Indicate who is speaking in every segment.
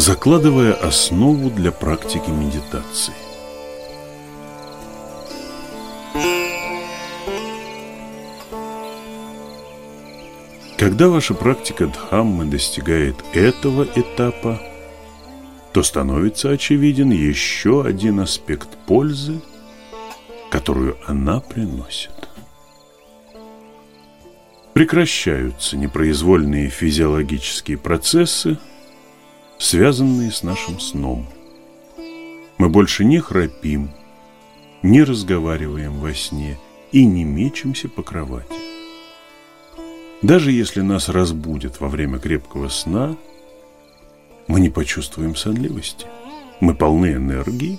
Speaker 1: закладывая основу для практики медитации. Когда ваша практика Дхаммы достигает этого этапа, то становится очевиден еще один аспект пользы, которую она приносит. Прекращаются непроизвольные физиологические процессы, связанные с нашим сном. Мы больше не храпим, не разговариваем во сне и не мечемся по кровати. Даже если нас разбудят во время крепкого сна, мы не почувствуем сонливости. Мы полны энергии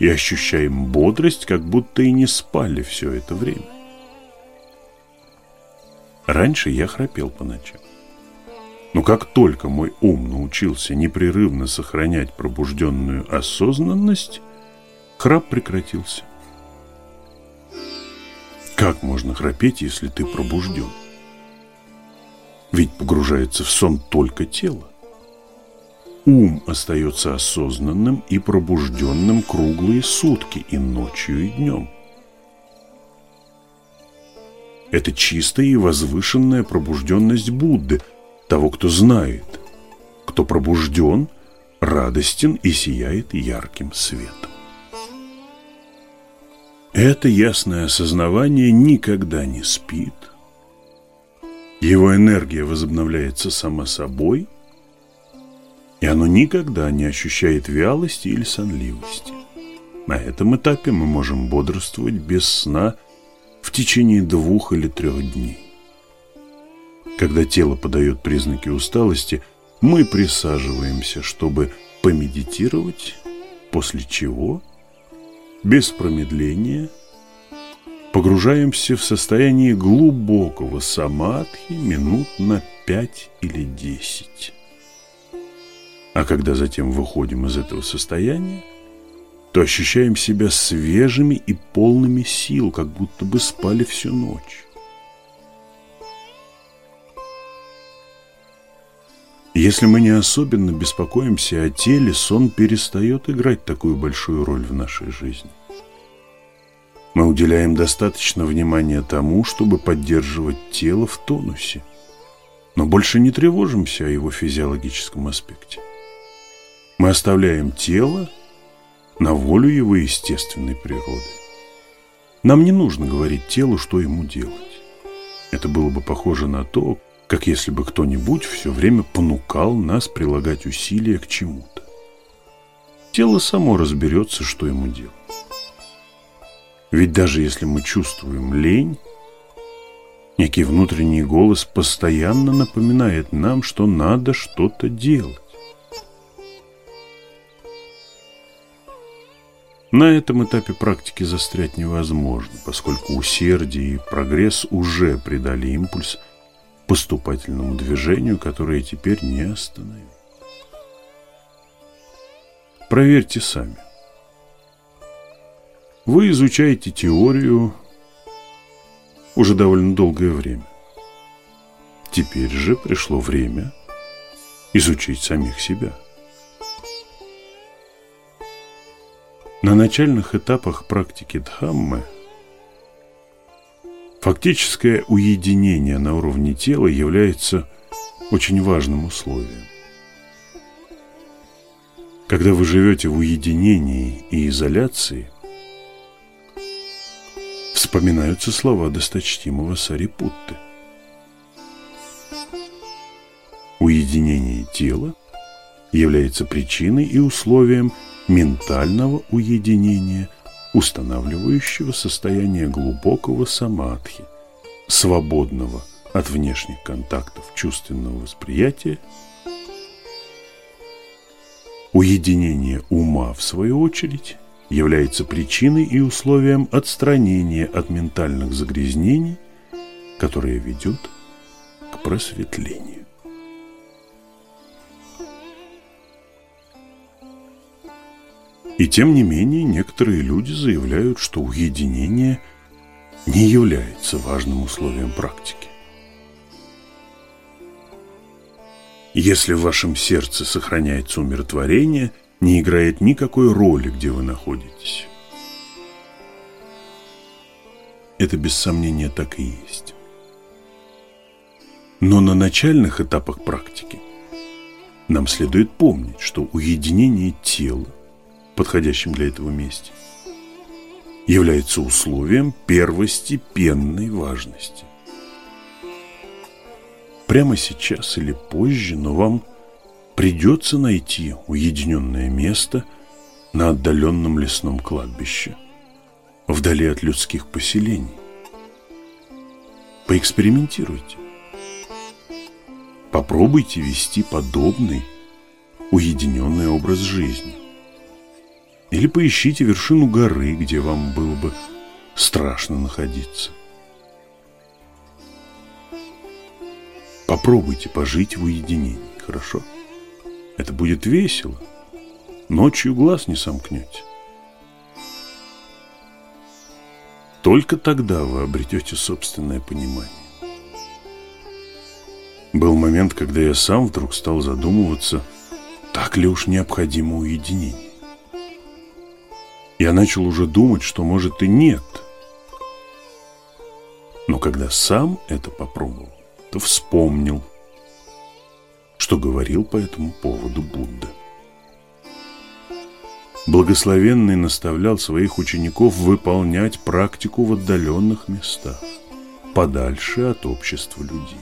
Speaker 1: и ощущаем бодрость, как будто и не спали все это время. Раньше я храпел по ночам. Но как только мой ум научился непрерывно сохранять пробужденную осознанность, храп прекратился. Как можно храпеть, если ты пробужден? Ведь погружается в сон только тело. Ум остается осознанным и пробужденным круглые сутки и ночью, и днем. Это чистая и возвышенная пробужденность Будды, того, кто знает, кто пробужден, радостен и сияет ярким светом. Это ясное осознавание никогда не спит, его энергия возобновляется сама собой, и оно никогда не ощущает вялости или сонливости. На этом этапе мы можем бодрствовать без сна в течение двух или трех дней. Когда тело подает признаки усталости, мы присаживаемся, чтобы помедитировать, после чего, без промедления, погружаемся в состояние глубокого самадхи минут на пять или десять. А когда затем выходим из этого состояния, то ощущаем себя свежими и полными сил, как будто бы спали всю ночь. Если мы не особенно беспокоимся о теле, сон перестает играть такую большую роль в нашей жизни. Мы уделяем достаточно внимания тому, чтобы поддерживать тело в тонусе, но больше не тревожимся о его физиологическом аспекте. Мы оставляем тело на волю его естественной природы. Нам не нужно говорить телу, что ему делать. Это было бы похоже на то, как если бы кто-нибудь все время понукал нас прилагать усилия к чему-то. Тело само разберется, что ему делать. Ведь даже если мы чувствуем лень, некий внутренний голос постоянно напоминает нам, что надо что-то делать. На этом этапе практики застрять невозможно, поскольку усердие и прогресс уже придали импульс поступательному движению, которое теперь не остановить. Проверьте сами. Вы изучаете теорию уже довольно долгое время. Теперь же пришло время изучить самих себя. На начальных этапах практики Дхаммы фактическое уединение на уровне тела является очень важным условием. Когда вы живете в уединении и изоляции – вспоминаются слова досточтимого Сарипутты. Уединение тела является причиной и условием ментального уединения, устанавливающего состояние глубокого самадхи, свободного от внешних контактов чувственного восприятия, уединение ума, в свою очередь, является причиной и условием отстранения от ментальных загрязнений, которые ведут к просветлению. И тем не менее некоторые люди заявляют, что уединение не является важным условием практики. Если в вашем сердце сохраняется умиротворение, не играет никакой роли, где вы находитесь. Это без сомнения так и есть. Но на начальных этапах практики нам следует помнить, что уединение тела, подходящим для этого месте, является условием первостепенной важности. Прямо сейчас или позже, но вам придется найти уединенное место на отдаленном лесном кладбище, вдали от людских поселений. Поэкспериментируйте. Попробуйте вести подобный уединенный образ жизни. Или поищите вершину горы, где вам было бы страшно находиться. Попробуйте пожить в уединении, хорошо? Это будет весело. Ночью глаз не сомкнете. Только тогда вы обретете собственное понимание. Был момент, когда я сам вдруг стал задумываться, так ли уж необходимо уединение. Я начал уже думать, что может и нет. Но когда сам это попробовал, то вспомнил, что говорил по этому поводу Будда. Благословенный наставлял своих учеников выполнять практику в отдаленных местах, подальше от общества людей.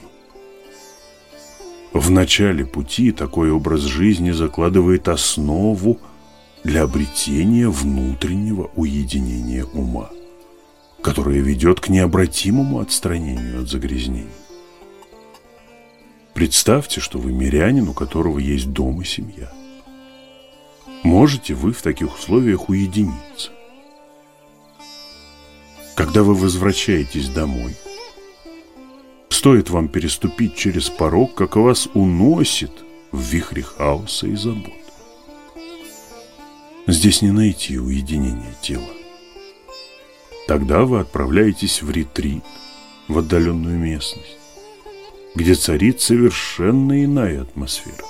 Speaker 1: В начале пути такой образ жизни закладывает основу для обретения внутреннего уединения ума, которое ведет к необратимому отстранению от загрязнений. Представьте, что вы мирянин, у которого есть дом и семья. Можете вы в таких условиях уединиться? Когда вы возвращаетесь домой – Стоит вам переступить через порог, как вас уносит в вихре хаоса и забот. Здесь не найти уединения тела. Тогда вы отправляетесь в ретрит, в отдаленную местность, где царит совершенно иная атмосфера.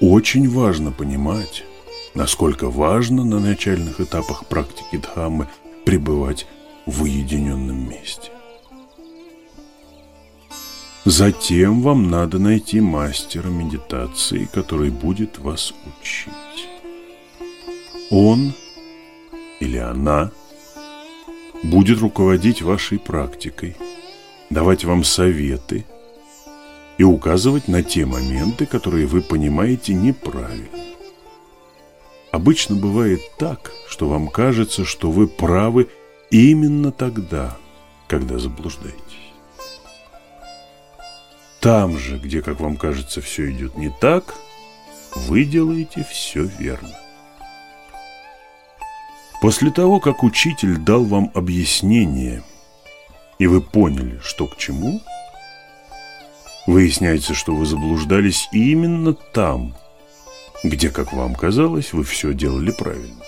Speaker 1: Очень важно понимать, насколько важно на начальных этапах практики Дхаммы пребывать в уединенном месте. Затем вам надо найти мастера медитации, который будет вас учить. Он или она будет руководить вашей практикой, давать вам советы и указывать на те моменты, которые вы понимаете неправильно. Обычно бывает так, что вам кажется, что вы правы именно тогда, когда заблуждаетесь. Там же, где, как вам кажется, все идет не так, вы делаете все верно. После того, как учитель дал вам объяснение, и вы поняли, что к чему, выясняется, что вы заблуждались именно там, где, как вам казалось, вы все делали правильно.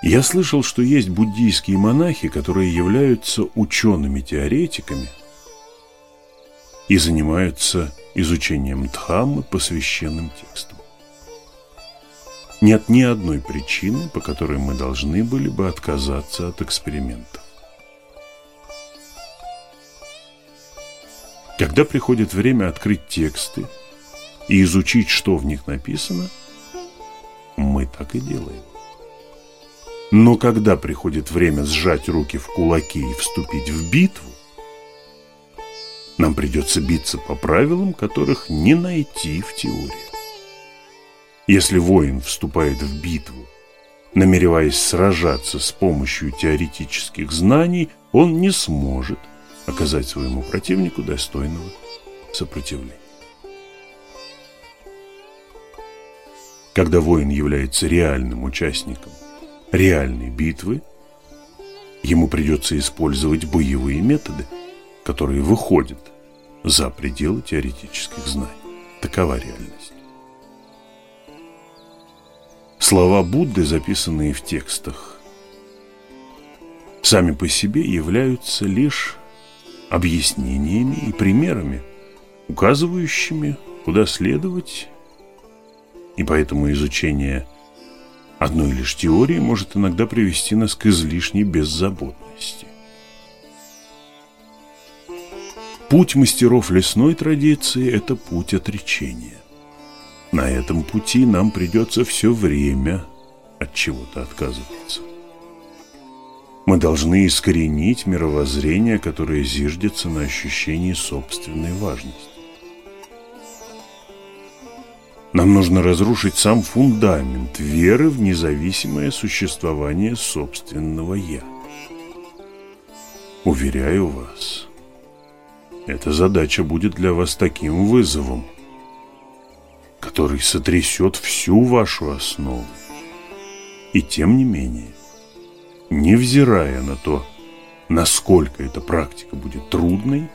Speaker 1: Я слышал, что есть буддийские монахи, которые являются учеными-теоретиками и занимаются изучением Дхаммы по священным текстам. Нет ни одной причины, по которой мы должны были бы отказаться от экспериментов. Когда приходит время открыть тексты и изучить, что в них написано, мы так и делаем. Но когда приходит время сжать руки в кулаки и вступить в битву, нам придется биться по правилам, которых не найти в теории. Если воин вступает в битву, намереваясь сражаться с помощью теоретических знаний, он не сможет оказать своему противнику достойного сопротивления. Когда воин является реальным участником реальной битвы, ему придется использовать боевые методы, которые выходят за пределы теоретических знаний. Такова реальность. Слова Будды, записанные в текстах, сами по себе являются лишь объяснениями и примерами, указывающими, куда следовать, и поэтому изучение одной лишь теории может иногда привести нас к излишней беззаботности. Путь мастеров лесной традиции – это путь отречения. На этом пути нам придется все время от чего-то отказываться. Мы должны искоренить мировоззрение, которое зиждется на ощущении собственной важности. Нам нужно разрушить сам фундамент веры в независимое существование собственного «я». Уверяю вас, эта задача будет для вас таким вызовом, который сотрясет всю вашу основу. И тем не менее, невзирая на то, насколько эта практика будет трудной,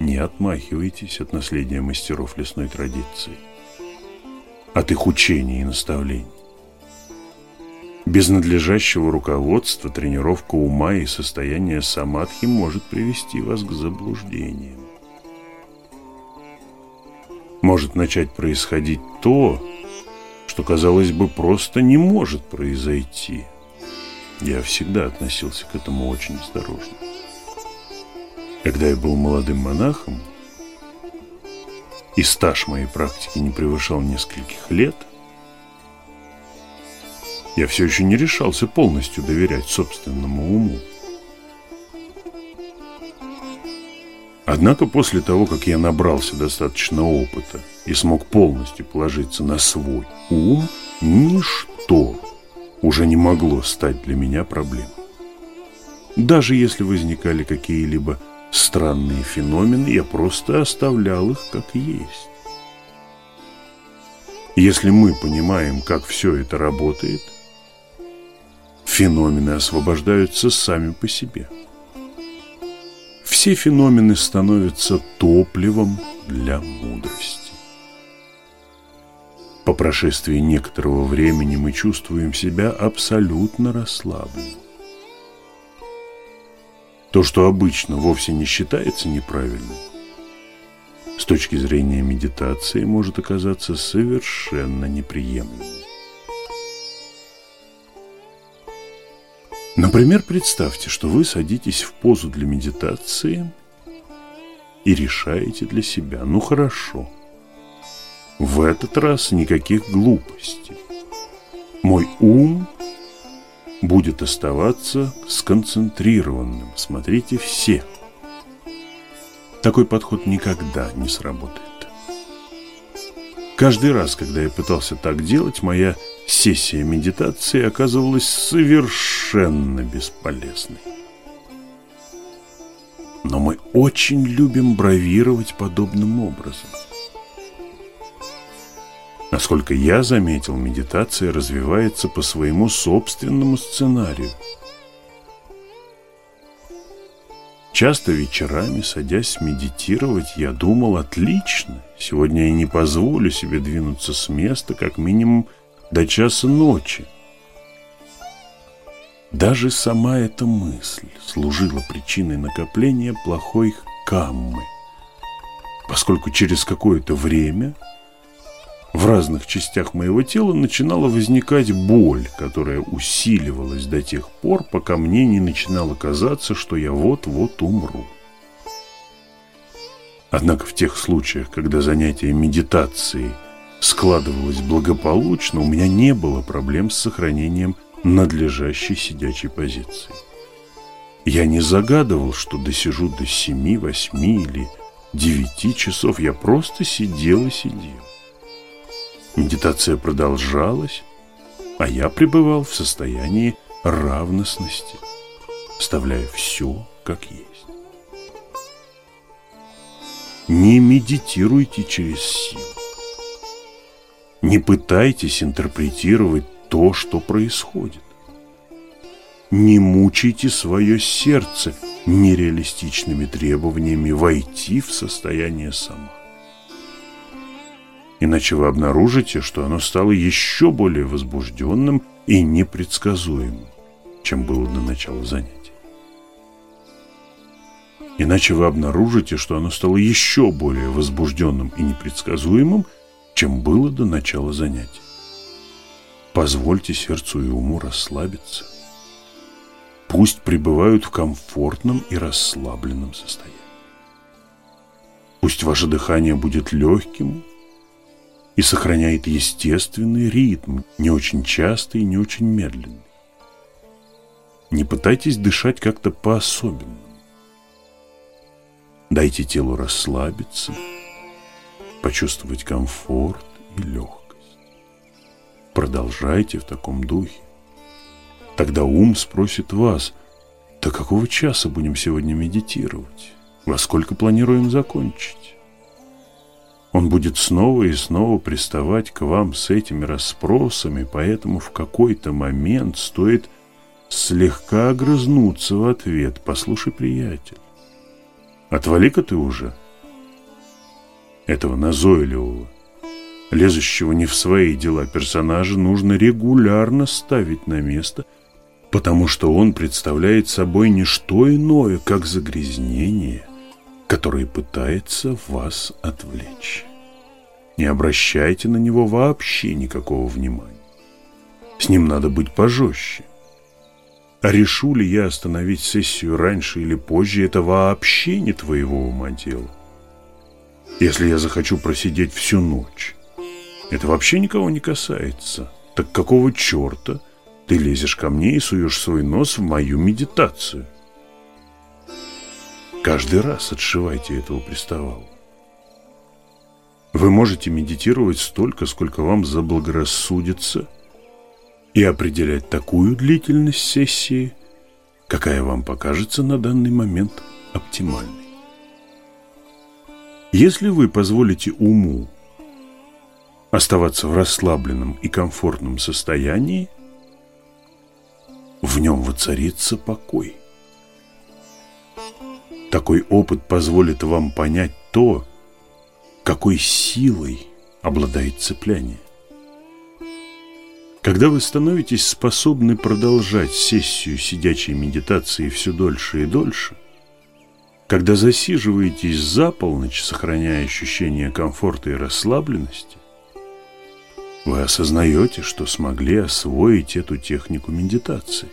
Speaker 1: не отмахивайтесь от наследия мастеров лесной традиции от их учений и наставлений. Без надлежащего руководства тренировка ума и состояние самадхи может привести вас к заблуждениям. Может начать происходить то, что, казалось бы, просто не может произойти. Я всегда относился к этому очень осторожно. Когда я был молодым монахом, и стаж моей практики не превышал нескольких лет, я все еще не решался полностью доверять собственному уму. Однако после того, как я набрался достаточно опыта и смог полностью положиться на свой ум, ничто уже не могло стать для меня проблемой. Даже если возникали какие-либо странные феномены, я просто оставлял их как есть. Если мы понимаем, как все это работает, феномены освобождаются сами по себе. Все феномены становятся топливом для мудрости. По прошествии некоторого времени мы чувствуем себя абсолютно расслабленными. То, что обычно вовсе не считается неправильным, с точки зрения медитации может оказаться совершенно неприемлемым. Например, представьте, что вы садитесь в позу для медитации и решаете для себя, ну хорошо, в этот раз никаких глупостей. Мой ум будет оставаться сконцентрированным. Смотрите все. Такой подход никогда не сработает. Каждый раз, когда я пытался так делать, моя сессия медитации оказывалась совершенно бесполезной. Но мы очень любим бравировать подобным образом. Насколько я заметил, медитация развивается по своему собственному сценарию. Часто вечерами, садясь медитировать, я думал, отлично, сегодня я не позволю себе двинуться с места как минимум до часа ночи. Даже сама эта мысль служила причиной накопления плохой каммы, поскольку через какое-то время – в разных частях моего тела начинала возникать боль, которая усиливалась до тех пор, пока мне не начинало казаться, что я вот-вот умру. Однако в тех случаях, когда занятие медитацией складывалось благополучно, у меня не было проблем с сохранением надлежащей сидячей позиции. Я не загадывал, что досижу до семи, восьми или девяти часов. Я просто сидел и сидел. Медитация продолжалась, а я пребывал в состоянии равностности, оставляя все как есть. Не медитируйте через силу. Не пытайтесь интерпретировать то, что происходит. Не мучайте свое сердце нереалистичными требованиями войти в состояние сама. Иначе вы обнаружите, что оно стало еще более возбужденным и непредсказуемым, чем было до начала занятия. Иначе вы обнаружите, что оно стало еще более возбужденным и непредсказуемым, чем было до начала занятия. Позвольте сердцу и уму расслабиться. Пусть пребывают в комфортном и расслабленном состоянии. Пусть ваше дыхание будет легким и сохраняет естественный ритм, не очень частый и не очень медленный. Не пытайтесь дышать как-то по-особенному. Дайте телу расслабиться, почувствовать комфорт и легкость. Продолжайте в таком духе. Тогда ум спросит вас, до какого часа будем сегодня медитировать? Во сколько планируем закончить? Он будет снова и снова приставать к вам с этими расспросами, поэтому в какой-то момент стоит слегка огрызнуться в ответ. Послушай, приятель, Отвали-ка ты уже. Этого назойливого, лезущего не в свои дела персонажа, нужно регулярно ставить на место, потому что он представляет собой не что иное, как загрязнение, которое пытается вас отвлечь. Не обращайте на него вообще никакого внимания. С ним надо быть пожестче. А решу ли я остановить сессию раньше или позже, это вообще не твоего ума дело. Если я захочу просидеть всю ночь, это вообще никого не касается. Так какого черта ты лезешь ко мне и суешь свой нос в мою медитацию? Каждый раз отшивайте этого приставалу. Вы можете медитировать столько, сколько вам заблагорассудится – и определять такую длительность сессии, какая вам покажется на данный момент оптимальной. Если вы позволите уму оставаться в расслабленном и комфортном состоянии, в нем воцарится покой. Такой опыт позволит вам понять то, какой силой обладает цепляние. Когда вы становитесь способны продолжать сессию сидячей медитации все дольше и дольше, когда засиживаетесь за полночь, сохраняя ощущение комфорта и расслабленности, вы осознаете, что смогли освоить эту технику медитации.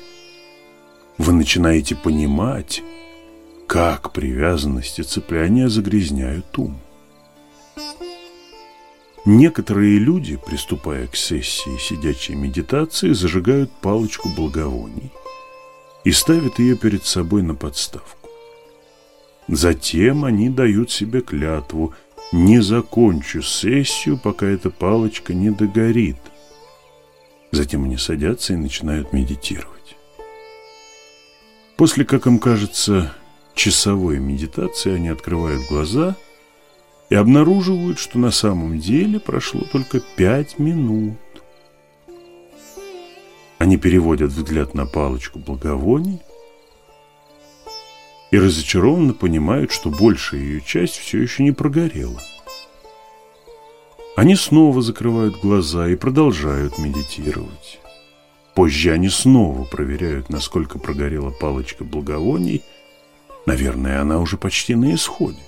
Speaker 1: Вы начинаете понимать, как привязанность и цепляние загрязняют ум. Некоторые люди, приступая к сессии сидячей медитации, зажигают палочку благовоний и ставят ее перед собой на подставку. Затем они дают себе клятву «Не закончу сессию, пока эта палочка не догорит». Затем они садятся и начинают медитировать. После, как им кажется, часовой медитации они открывают глаза – и обнаруживают, что на самом деле прошло только пять минут. Они переводят взгляд на палочку благовоний и разочарованно понимают, что большая ее часть все еще не прогорела. Они снова закрывают глаза и продолжают медитировать. Позже они снова проверяют, насколько прогорела палочка благовоний. Наверное, она уже почти на исходе.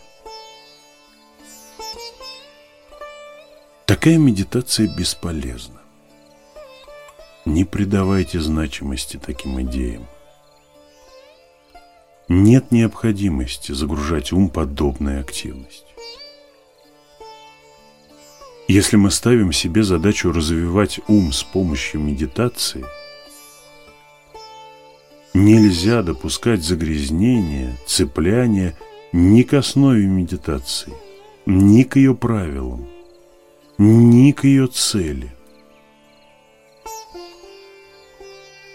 Speaker 1: Такая медитация бесполезна. Не придавайте значимости таким идеям. Нет необходимости загружать ум подобной активностью. Если мы ставим себе задачу развивать ум с помощью медитации, нельзя допускать загрязнения, цепляния ни к основе медитации, ни к ее правилам ни к ее цели.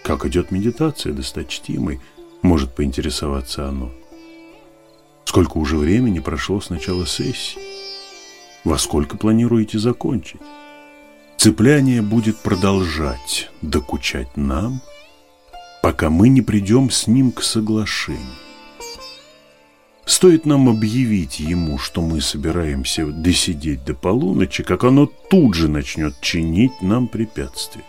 Speaker 1: Как идет медитация, досточтимый, может поинтересоваться оно. Сколько уже времени прошло с начала сессии? Во сколько планируете закончить? Цепляние будет продолжать докучать нам, пока мы не придем с ним к соглашению. Стоит нам объявить ему, что мы собираемся досидеть до полуночи, как оно тут же начнет чинить нам препятствия.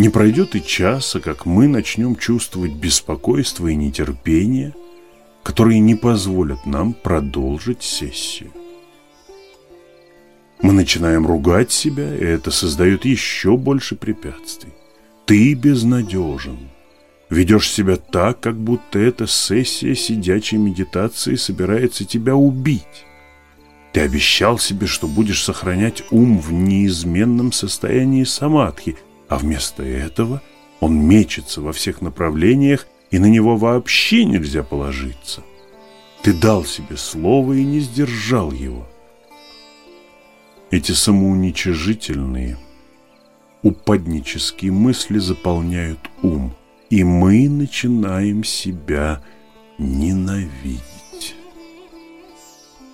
Speaker 1: Не пройдет и часа, как мы начнем чувствовать беспокойство и нетерпение, которые не позволят нам продолжить сессию. Мы начинаем ругать себя, и это создает еще больше препятствий. Ты безнадежен. Ведешь себя так, как будто эта сессия сидячей медитации собирается тебя убить. Ты обещал себе, что будешь сохранять ум в неизменном состоянии самадхи, а вместо этого он мечется во всех направлениях, и на него вообще нельзя положиться. Ты дал себе слово и не сдержал его. Эти самоуничижительные, упаднические мысли заполняют ум, и мы начинаем себя ненавидеть.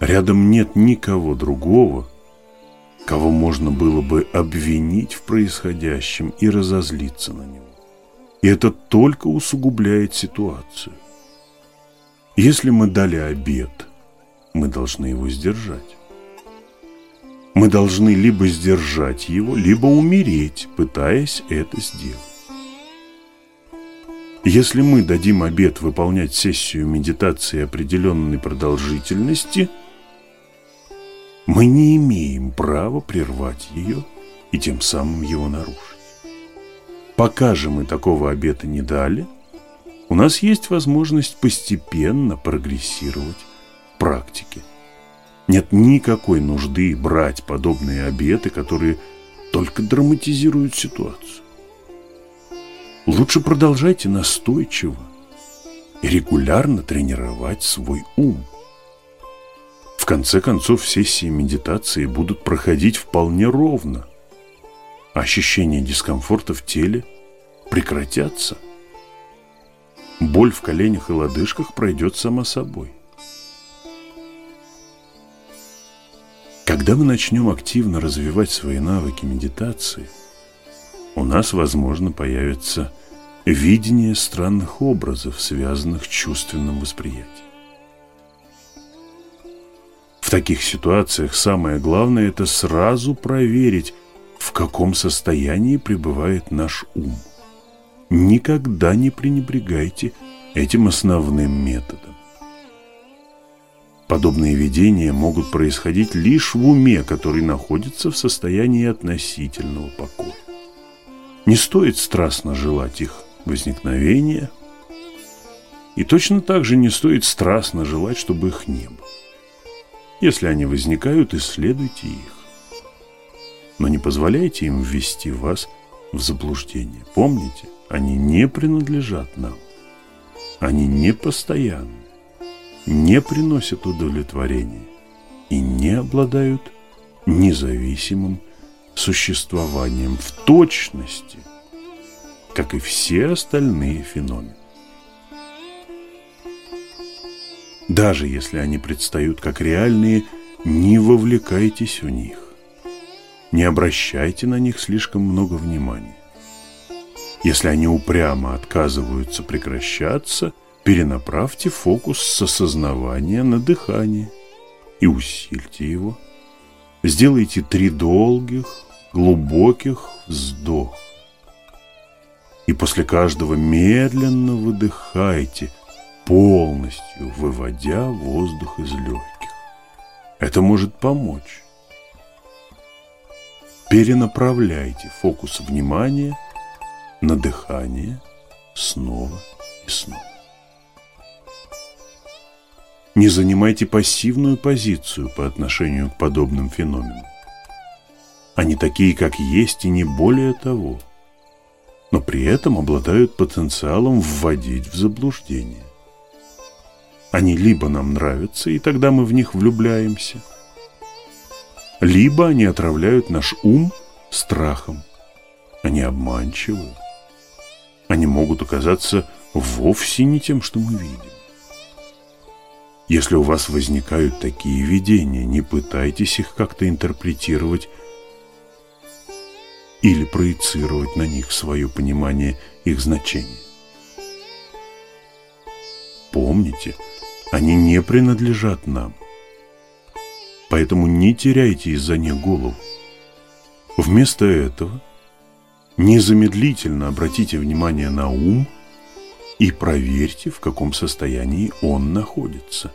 Speaker 1: Рядом нет никого другого, кого можно было бы обвинить в происходящем и разозлиться на него. И это только усугубляет ситуацию. Если мы дали обед, мы должны его сдержать. Мы должны либо сдержать его, либо умереть, пытаясь это сделать. Если мы дадим обед выполнять сессию медитации определенной продолжительности – мы не имеем права прервать ее и тем самым его нарушить. Пока же мы такого обета не дали, у нас есть возможность постепенно прогрессировать в практике. Нет никакой нужды брать подобные обеты, которые только драматизируют ситуацию. Лучше продолжайте настойчиво и регулярно тренировать свой ум – в конце концов, сессии медитации будут проходить вполне ровно. Ощущения дискомфорта в теле прекратятся. Боль в коленях и лодыжках пройдет сама собой. Когда мы начнем активно развивать свои навыки медитации, у нас, возможно, появится видение странных образов, связанных с чувственным восприятием. В таких ситуациях самое главное – это сразу проверить, в каком состоянии пребывает наш ум. Никогда не пренебрегайте этим основным методом. Подобные видения могут происходить лишь в уме, который находится в состоянии относительного покоя. Не стоит страстно желать их возникновения, и точно так же не стоит страстно желать, чтобы их не было. Если они возникают, исследуйте их. Но не позволяйте им ввести вас в заблуждение. Помните, они не принадлежат нам. Они не постоянны, не приносят удовлетворения и не обладают независимым существованием в точности, как и все остальные феномены. Даже если они предстают как реальные, не вовлекайтесь в них. Не обращайте на них слишком много внимания. Если они упрямо отказываются прекращаться, перенаправьте фокус с осознавания на дыхание и усильте его. Сделайте три долгих, глубоких вздоха. И после каждого медленно выдыхайте – полностью выводя воздух из легких. Это может помочь. Перенаправляйте фокус внимания на дыхание снова и снова. Не занимайте пассивную позицию по отношению к подобным феноменам. Они такие, как есть, и не более того, но при этом обладают потенциалом вводить в заблуждение. Они либо нам нравятся, и тогда мы в них влюбляемся, либо они отравляют наш ум страхом. Они обманчивы. Они могут оказаться вовсе не тем, что мы видим. Если у вас возникают такие видения, не пытайтесь их как-то интерпретировать или проецировать на них свое понимание их значения. Помните, они не принадлежат нам. Поэтому не теряйте из-за них голову. Вместо этого незамедлительно обратите внимание на ум и проверьте, в каком состоянии он находится.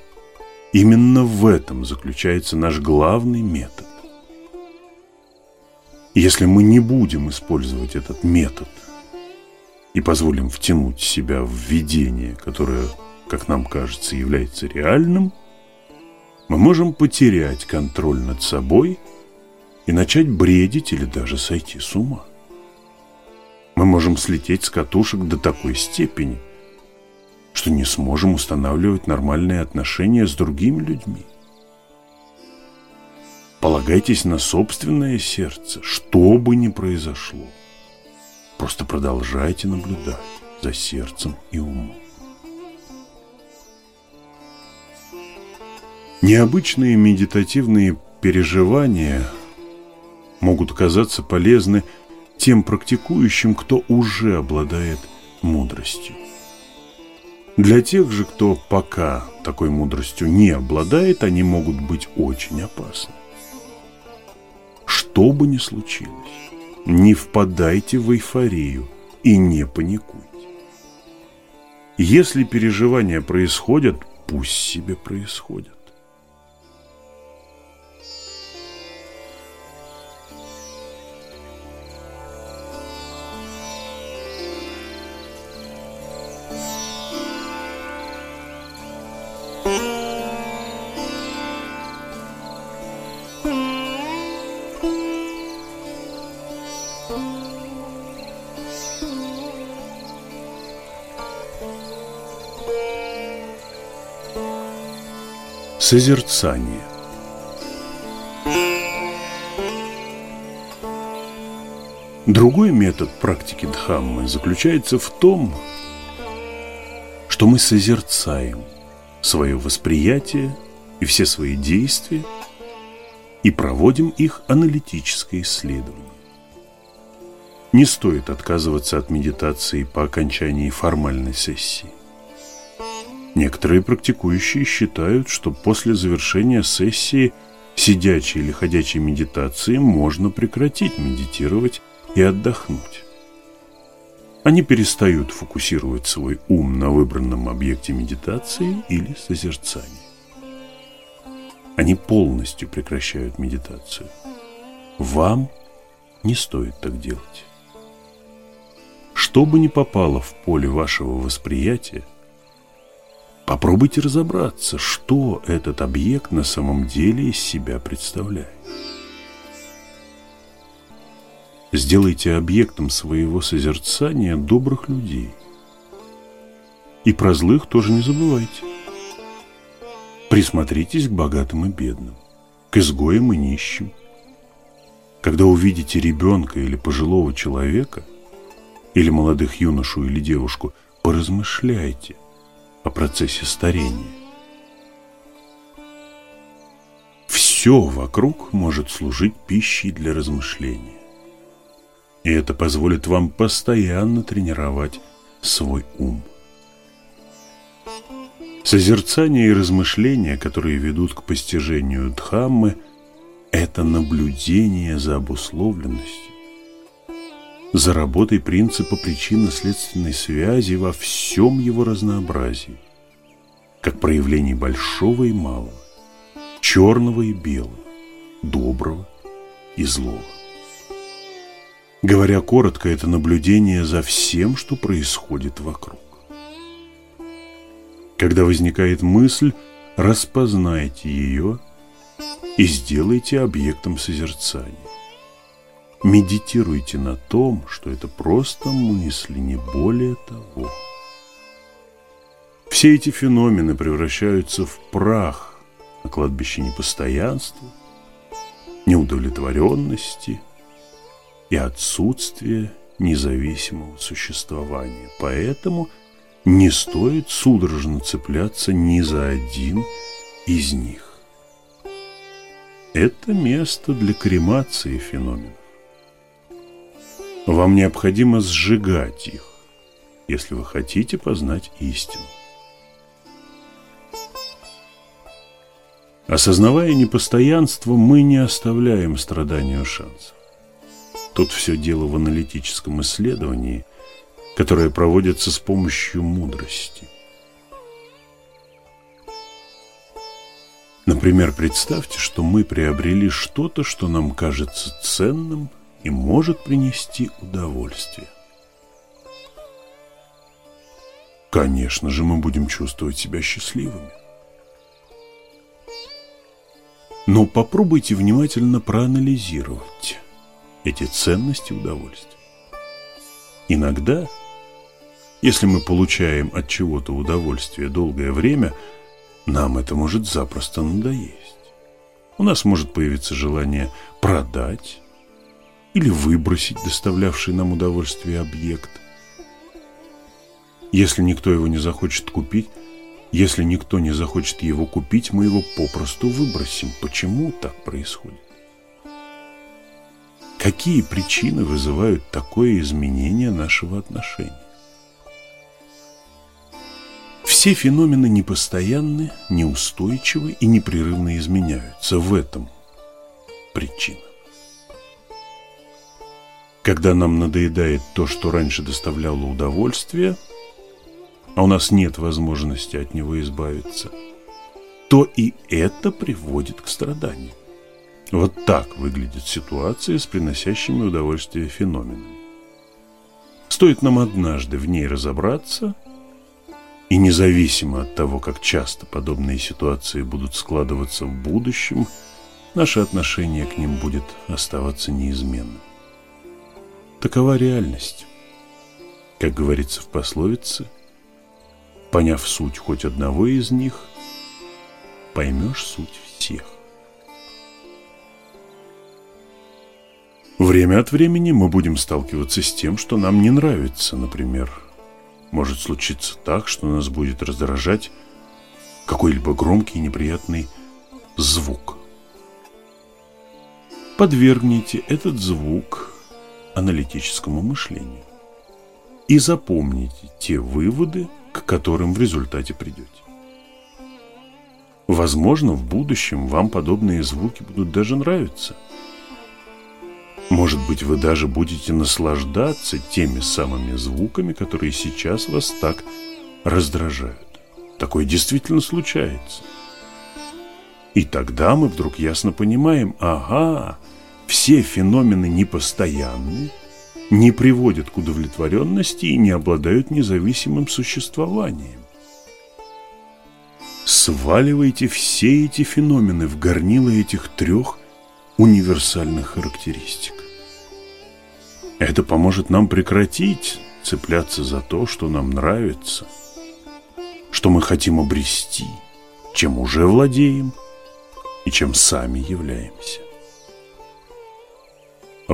Speaker 1: Именно в этом заключается наш главный метод. Если мы не будем использовать этот метод и позволим втянуть себя в видение, которое, как нам кажется, является реальным, мы можем потерять контроль над собой и начать бредить или даже сойти с ума. Мы можем слететь с катушек до такой степени, что не сможем устанавливать нормальные отношения с другими людьми. Полагайтесь на собственное сердце, что бы ни произошло. Просто продолжайте наблюдать за сердцем и умом. Необычные медитативные переживания могут оказаться полезны тем практикующим, кто уже обладает мудростью. Для тех же, кто пока такой мудростью не обладает, они могут быть очень опасны. Что бы ни случилось, не впадайте в эйфорию и не паникуйте. Если переживания происходят, пусть себе происходят. Созерцание Другой метод практики Дхаммы заключается в том, что мы созерцаем свое восприятие и все свои действия и проводим их аналитическое исследование. Не стоит отказываться от медитации по окончании формальной сессии. Некоторые практикующие считают, что после завершения сессии сидячей или ходячей медитации можно прекратить медитировать и отдохнуть. Они перестают фокусировать свой ум на выбранном объекте медитации или созерцания. Они полностью прекращают медитацию. Вам не стоит так делать. Что бы ни попало в поле вашего восприятия, Попробуйте разобраться, что этот объект на самом деле из себя представляет. Сделайте объектом своего созерцания добрых людей. И про злых тоже не забывайте. Присмотритесь к богатым и бедным, к изгоям и нищим. Когда увидите ребенка или пожилого человека, или молодых юношу или девушку, поразмышляйте, о процессе старения. Все вокруг может служить пищей для размышления. И это позволит вам постоянно тренировать свой ум. Созерцание и размышления, которые ведут к постижению Дхаммы, это наблюдение за обусловленностью, за работой принципа причинно-следственной связи во всем его разнообразии, как проявлений большого и малого, черного и белого, доброго и злого. Говоря коротко, это наблюдение за всем, что происходит вокруг. Когда возникает мысль, распознайте ее и сделайте объектом созерцания. Медитируйте на том, что это просто мысли, не более того. Все эти феномены превращаются в прах на кладбище непостоянства, неудовлетворенности и отсутствия независимого существования. Поэтому не стоит судорожно цепляться ни за один из них. Это место для кремации феноменов. Вам необходимо сжигать их, если вы хотите познать истину. Осознавая непостоянство, мы не оставляем страданию шансов. Тут все дело в аналитическом исследовании которая проводится с помощью мудрости. Например, представьте, что мы приобрели что-то, что нам кажется ценным и может принести удовольствие. Конечно же, мы будем чувствовать себя счастливыми. Но попробуйте внимательно проанализировать эти ценности удовольствия. Иногда, если мы получаем от чего-то удовольствие долгое время, нам это может запросто надоесть. У нас может появиться желание продать или выбросить доставлявший нам удовольствие объект. Если никто его не захочет купить, если никто не захочет его купить, мы его попросту выбросим. Почему так происходит? Какие причины вызывают такое изменение нашего отношения? Все феномены непостоянны, неустойчивы и непрерывно изменяются. В этом причина. Когда нам надоедает то, что раньше доставляло удовольствие, а у нас нет возможности от него избавиться, то и это приводит к страданию. Вот так выглядит ситуация с приносящими удовольствие феноменами. Стоит нам однажды в ней разобраться, и независимо от того, как часто подобные ситуации будут складываться в будущем, наше отношение к ним будет оставаться неизменным. Такова реальность. Как говорится в пословице, поняв суть хоть одного из них, поймешь суть всех. Время от времени мы будем сталкиваться с тем, что нам не нравится, например, может случиться так, что нас будет раздражать какой-либо громкий и неприятный звук. Подвергните этот звук аналитическому мышлению и запомните те выводы, к которым в результате придете. Возможно, в будущем вам подобные звуки будут даже нравиться – может быть, вы даже будете наслаждаться теми самыми звуками, которые сейчас вас так раздражают. Такое действительно случается. И тогда мы вдруг ясно понимаем, ага, все феномены непостоянны, не приводят к удовлетворенности и не обладают независимым существованием. Сваливайте все эти феномены в горнило этих трех универсальных характеристик. Это поможет нам прекратить цепляться за то, что нам нравится, что мы хотим обрести, чем уже владеем и чем сами являемся.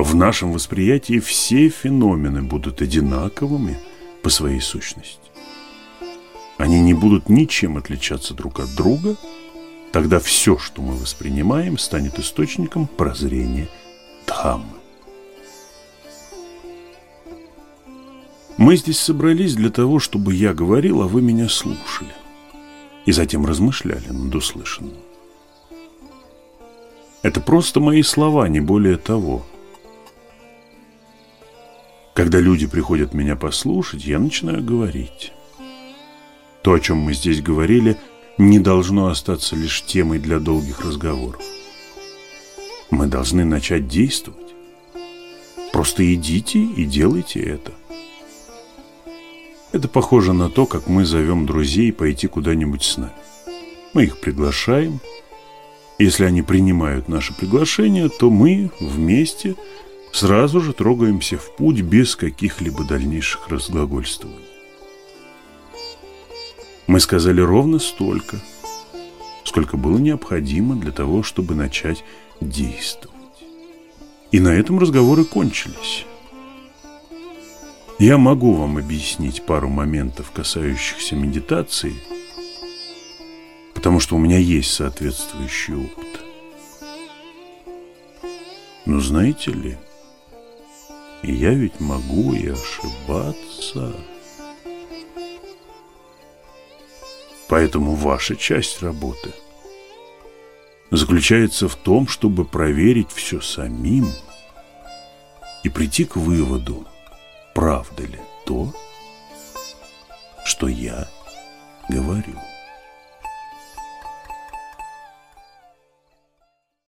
Speaker 1: В нашем восприятии все феномены будут одинаковыми по своей сущности. Они не будут ничем отличаться друг от друга, тогда все, что мы воспринимаем, станет источником прозрения Дхаммы. Мы здесь собрались для того, чтобы я говорил, а вы меня слушали. И затем размышляли над услышанным. Это просто мои слова, не более того. Когда люди приходят меня послушать, я начинаю говорить. То, о чем мы здесь говорили, не должно остаться лишь темой для долгих разговоров. Мы должны начать действовать. Просто идите и делайте это. Это похоже на то, как мы зовем друзей пойти куда-нибудь с нами. Мы их приглашаем. Если они принимают наше приглашение, то мы вместе сразу же трогаемся в путь без каких-либо дальнейших разглагольствований. Мы сказали ровно столько, сколько было необходимо для того, чтобы начать действовать. И на этом разговоры кончились. Я могу вам объяснить пару моментов, касающихся медитации, потому что у меня есть соответствующий опыт. Но знаете ли, я ведь могу и ошибаться. Поэтому ваша часть работы заключается в том, чтобы проверить все самим и прийти к выводу, правда ли то, что я говорю.